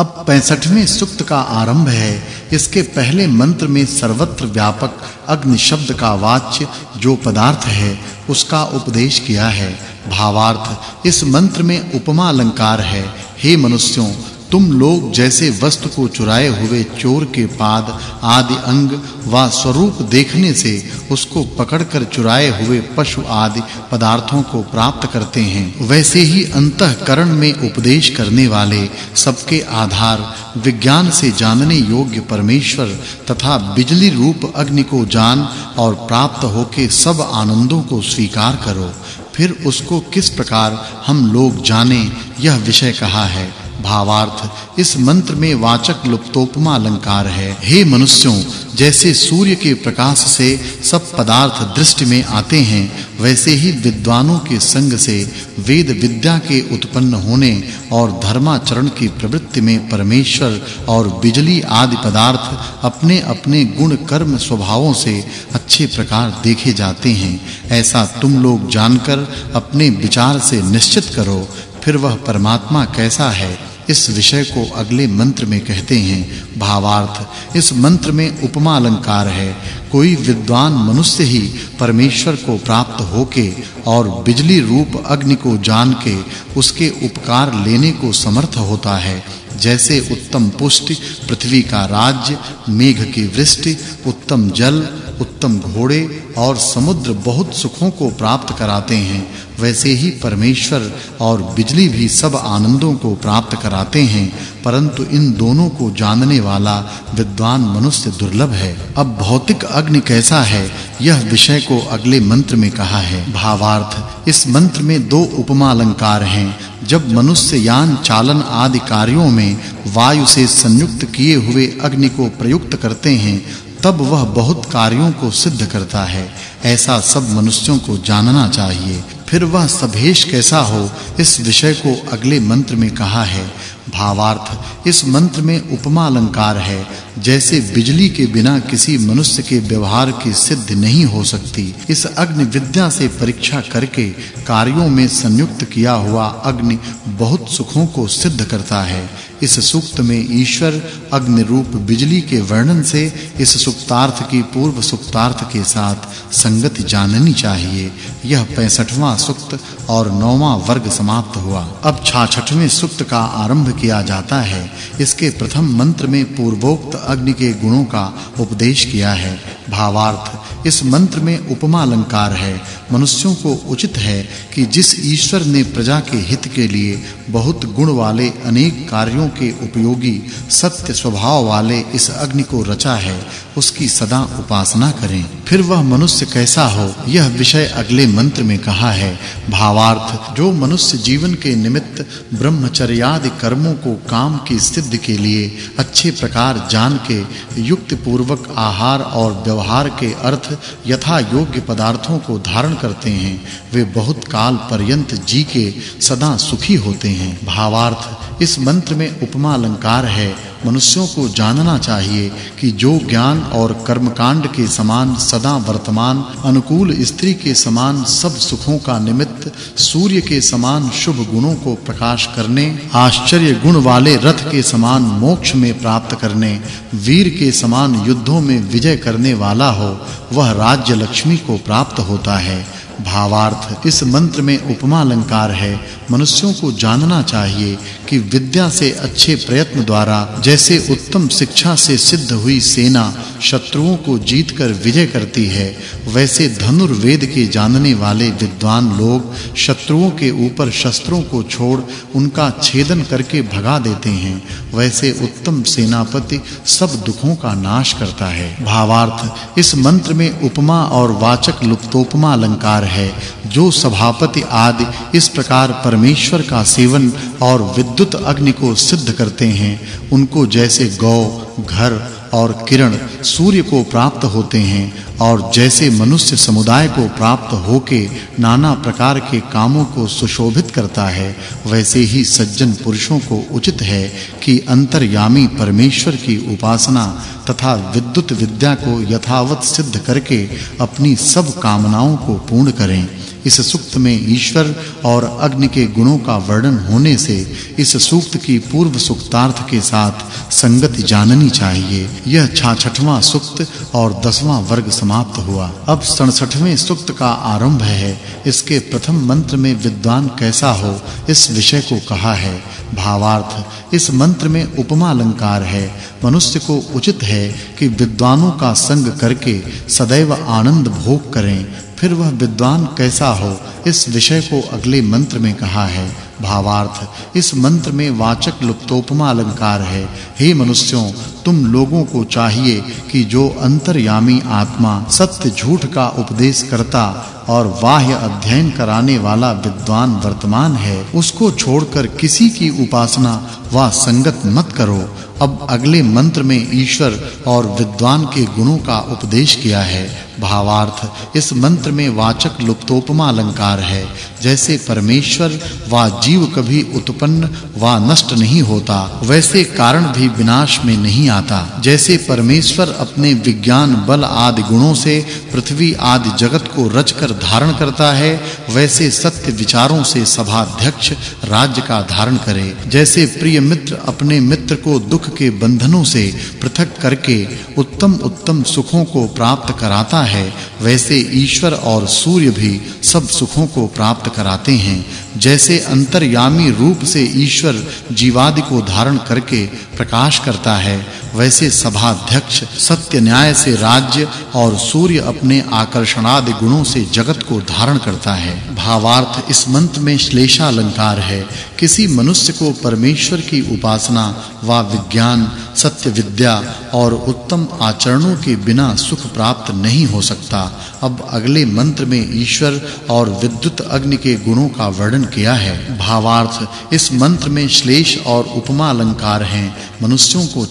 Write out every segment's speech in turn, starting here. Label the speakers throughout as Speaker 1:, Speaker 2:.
Speaker 1: अब 65वें सूक्त का आरंभ है, इसके पहले मंत्र में सर्वत्र व्यापक अग्नि शब्द का वाच्य जो पदार्थ है, उसका उपदेश किया है। भावार्थ, इस मंत्र में उपमा अलंकार है। हे मनुष्यों तुम लोग जैसे वस्तु को चुराए हुए चोर के पाद आदि अंग व स्वरूप देखने से उसको पकड़कर चुराए हुए पशु आदि पदार्थों को प्राप्त करते हैं। वैसे ही अंतःकरण में उपदेश करने वाले सबके आधार, विज्ञान से जानने योग्य परमेश्वर तथा बिजली रूप अग्नि को जान और प्राप्त होके सब आनंदों को स्वीकार करो। फिर उसको किस प्रकार हम लोग जाने, यह विषय कहा है। भावार्थ, इस मंत्र में वाचक् लुप्तोपमा अलंकार है। हे मनुष्यों, जैसे सूर्य के प्रकाश से सब पदार्थ दृष्टि में आते हैं, वैसे ही विद्वानों के संग से वेद विद्या के उत्पन्न होने और धर्माचरण की प्रवृत्ति में परमेश्वर और बिजली आदि पदार्थ अपने-अपने गुण कर्म स्वभावों से अच्छे प्रकार देखे जाते हैं। ऐसा तुम लोग जानकर अपने विचार से निश्चित करो, फिर वह परमात्मा कैसा है? इस विषय को अगले मंत्र में कहते हैं, भावार्थ। इस मंत्र में उपमा अलंकार है। कोई विद्वान मनुष्य ही परमेश्वर को प्राप्त होके और बिजली रूप अग्नि को जान के उसके उपकार लेने को समर्थ होता है। जैसे उत्तम पुष्टि, पृथ्वी का राज्य, मेघ की वृष्टि, उत्तम जल, उत्तम घोड़े और समुद्र बहुत सुखों को प्राप्त कराते हैं। वैसे ही परमेश्वर और बिजली भी सब आनंदों को प्राप्त कराते हैं, परंतु इन दोनों को जानने वाला विद्वान मनुष्य दुर्लभ है। अब भौतिक अग्नि कैसा है, यह विषय को अगले मंत्र में कहा है। भावार्थ, इस मंत्र में दो उपमा अलंकार हैं। जब मनुष्य यान चालन आदि कार्यों में वायु से संयुक्त किए हुए अग्नि को प्रयुक्त करते हैं, तब वह बहुत कार्यों को सिद्ध करता है। ऐसा सब मनुष्यों को जानना चाहिए। फिर वह सभेश कैसा हो, इस विषय को अगले मंत्र में कहा है। भावार्थ, इस मंत्र में उपमा अलंकार है। जैसे बिजली के बिना किसी मनुष्य के व्यवहार की सिद्ध नहीं हो सकती, इस अग्नि विद्या से परीक्षा करके कार्यों में संयुक्त किया हुआ अग्नि बहुत सुखों को सिद्ध करता है। इस सूक्त में ईश्वर अग्नि रूप बिजली के वर्णन से इस सुक्तार्थ की पूर्व सुक्तार्थ के साथ संगति जाननी चाहिए। यह 65वां सुक्त और 9वां वर्ग समाप्त हुआ। अब 66वें सुक्त का आरंभ किया जाता है। इसके प्रथम मंत्र में पूर्वोक्त अग्नि के गुणों का उपदेश किया है। भावार्थ इस मंत्र में उपमा अलंकार है, मनुष्यों को उचित है कि जिस ईश्वर ने प्रजा के हित के लिए बहुत गुण वाले अनेक कार्यों के उपयोगी सत्य स्वभाव वाले इस अग्नि को रचा है, उसकी सदा उपासना करें। फिर वह मनुष्य कैसा हो, यह विषय अगले मंत्र में कहा है। भावार्थ, जो मनुष्य जीवन के निमित्त ब्रह्मचर्यादि कर्मों को काम की सिद्धि के लिए अच्छे प्रकार जान के युक्त पूर्वक आहार और व्यवहार के अर्थ यथा योग्य पदार्थों को धारण करते हैं, वे बहुत काल पर्यंत जी के सदा सुखी होते हैं। भावार्थ, इस मंत्र में उपमा अलंकार है। मनुष्यों को जानना चाहिए कि जो ज्ञान और कर्मकांड के समान सदा वर्तमान, अनुकूल स्त्री के समान सब सुखों का निमित्त, सूर्य के समान शुभ गुणों को प्रकाश करने, आश्चर्य गुण वाले रथ के समान मोक्ष में प्राप्त करने, वीर के समान युद्धों में विजय करने वाला हो, वह राज्य लक्ष्मी को प्राप्त होता है। भावार्थ, इस मंत्र में उपमा अलंकार है। मनुष्यों को जानना चाहिए कि विद्या से अच्छे प्रयत्न द्वारा, जैसे उत्तम शिक्षा से सिद्ध हुई सेना, शत्रुओं को जीतकर विजय करती है, वैसे धनुर्वेद के जानने वाले विद्वान लोग शत्रुओं के ऊपर शस्त्रों को छोड़ उनका छेदन करके भगा देते हैं, वैसे उत्तम सेनापति सब दुखों का नाश करता है। भावार्थ, इस मंत्र में उपमा और वाचक् लुप्तोपमा अलंकार है, जो सभापति आदि इस प्रकार परमेश्वर का सेवन और विद्युत अग्नि को सिद्ध करते हैं, उनको जैसे गौ, घर और किरण सूर्य को प्राप्त होते हैं और जैसे मनुष्य समुदाय को प्राप्त होके नाना प्रकार के कामों को सुशोभित करता है, वैसे ही सज्जन पुरुषों को उचित है कि अंतर्यामी परमेश्वर की उपासना तथा विद्युत विद्या को यथावत सिद्ध करके अपनी सब कामनाओं को पूर्ण करें। इस सूक्त में ईश्वर और अग्नि के गुणों का वर्णन होने से इस सूक्त की पूर्व सूक्तार्थ के साथ संगति जाननी चाहिए। यह 66वां सूक्त और 10वां वर्ग समाप्त हुआ। अब 67वें सूक्त का आरंभ है। इसके प्रथम मंत्र में विद्वान कैसा हो, इस विषय को कहा है। भावार्थ, इस मंत्र में उपमा अलंकार है। मनुष्य को उचित है कि विद्वानों का संग करके सदैव आनंद भोग करें। फिर वह विद्वान कैसा हो, इस विषय को अगले मंत्र में कहा है। भावार्थ, इस मंत्र में वाचक् लुप्तोपमा अलंकार है। हे मनुष्यों, तुम लोगों को चाहिए कि जो अंतर्यामी आत्मा सत्य झूठ का उपदेश करता और बाह्य अध्ययन कराने वाला विद्वान वर्तमान है, उसको छोड़कर किसी की उपासना व संगत मत करो। अब अगले मंत्र में ईश्वर और विद्वान के गुणों का उपदेश किया है। भावार्थ, इस मंत्र में वाचक् लुप्तोपमा अलंकार है। जैसे परमेश्वर व जीव कभी उत्पन्न व नष्ट नहीं होता, वैसे कारण भी विनाश में नहीं आता। जैसे परमेश्वर अपने विज्ञान, बल आदि गुणों से पृथ्वी आदि जगत को रचकर धारण करता है, वैसे सत्य विचारों से सभाध्यक्ष राज्य का धारण करे। जैसे प्रिय मित्र अपने मित्र को दुख के बंधनों से पृथक करके उत्तम उत्तम सुखों को प्राप्त कराता है, वैसे ईश्वर और सूर्य भी सब सुखों को प्राप्त कराते हैं। जैसे अंतर्यामी रूप से ईश्वर जीवादि को धारण करके प्रकाश करता है वैसे सभाध्यक्ष सत्य न्याय से राज्य और सूर्य अपने आकर्षणादि गुणों से जगत को धारण करता है। भावार्थ इस मंत्र में श्लेषा अलंकार है। किसी मनुष्य को परमेश्वर की उपासना व विज्ञान, सत्य विद्या और उत्तम आचरणों के बिना सुख प्राप्त नहीं हो सकता। अब अगले मंत्र में ईश्वर और विद्युत अग्नि के गुणों का वर्णन किया है। भावार्थ इस मंत्र में श्लेष और उपमा अलंकार हैं। मनुष्यों को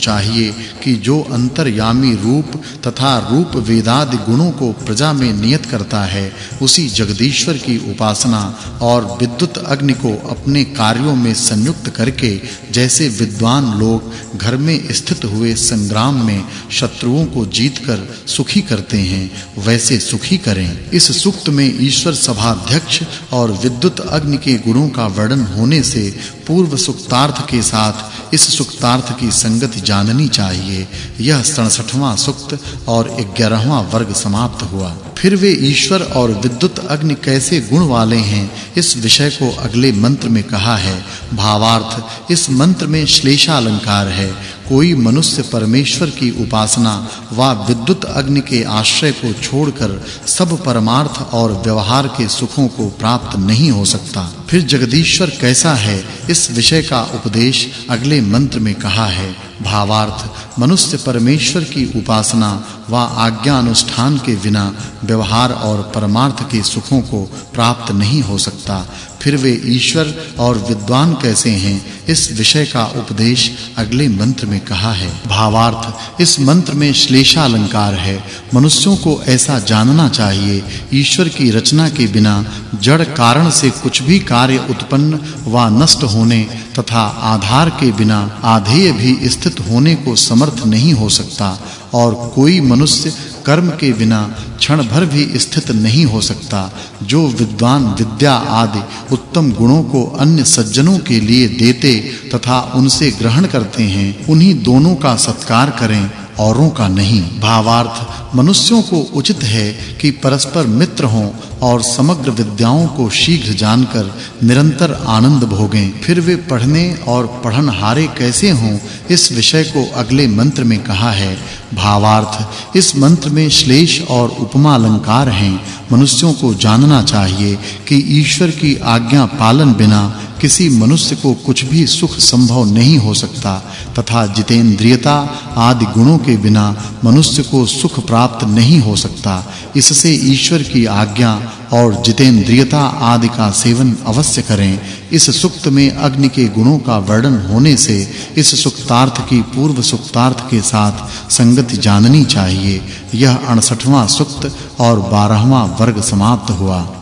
Speaker 1: कि जो अंतर्यामी रूप तथा रूप वेदादि गुणों को प्रजा में नियत करता है, उसी जगदीश्वर की उपासना और विद्युत अग्नि को अपने कार्यों में संयुक्त करके, जैसे विद्वान लोग घर में स्थित हुए संग्राम में शत्रुओं को जीतकर सुखी करते हैं, वैसे सुखी करें। इस सुक्त में ईश्वर सभाध्यक्ष और विद्युत अग्नि के गुणों का वर्णन होने से पूर्व सुक्तार्थ के साथ इस सुक्तार्थ की संगति जाननी चाहिए। यह 67वां सुक्त और 11वां वर्ग समाप्त हुआ। फिर वे ईश्वर और विद्युत अग्नि कैसे गुण वाले हैं, इस विषय को अगले मंत्र में कहा है। भावार्थ, इस मंत्र में श्लेषा अलंकार है। कोई मनुष्य परमेश्वर की उपासना व विद्युत अग्नि के आश्रय को छोड़कर सब परमार्थ और व्यवहार के सुखों को प्राप्त नहीं हो सकता। फिर जगदीश्वर कैसा है? इस विषय का उपदेश अगले मंत्र में कहा है। भावार्थ, मनुष्य परमेश्वर की उपासना व आज्ञा अनुष्ठान के बिना व्यवहार और परमार्थ के सुखों को प्राप्त नहीं हो सकता। फिर वे ईश्वर और विद्वान कैसे हैं? इस विषय का उपदेश अगले मंत्र में कहा है। भावार्थ, इस मंत्र में श्लेषा अलंकार है। मनुष्यों को ऐसा जानना चाहिए, ईश्वर की रचना के बिना जड़ कारण से कुछ भी कार्य उत्पन्न व नष्ट होने तथा आधार के बिना आधेय भी स्थित होने को समर्थ नहीं हो सकता और कोई मनुष्य कर्म के बिना क्षण भर भी स्थित नहीं हो सकता, जो विद्वान विद्या आदि उत्तम गुणों को अन्य सज्जनों के लिए देते तथा उनसे ग्रहण करते हैं, उन्हीं दोनों का सत्कार करें, औरों का नहीं। भावार्थ, मनुष्यों को उचित है कि परस्पर मित्र हों और समग्र विद्याओं को शीघ्र जानकर निरंतर आनंद भोगें। फिर वे पढ़ने और पढ़नहारे कैसे हों, इस विषय को अगले मंत्र में कहा है। भावार्थ, इस मंत्र में श्लेष और उपमा अलंकार हैं। मनुष्यों को जानना चाहिए कि ईश्वर की आज्ञा पालन बिना किसी मनुष्य को कुछ भी सुख संभव नहीं हो सकता, तथा जितेंद्रियता आदि गुणों के बिना मनुष्य को सुख प्राप्त नहीं हो सकता। इससे ईश्वर की आज्ञा और जितेंद्रियता आदि का सेवन अवश्य करें। इस सुक्त में अग्नि के गुणों का वर्णन होने से इस सुक्तार्थ की पूर्व सुक्तार्थ के साथ संगति जाननी चाहिए। यह 68वां सुक्त और 12वां वर्ग समाप्त हुआ।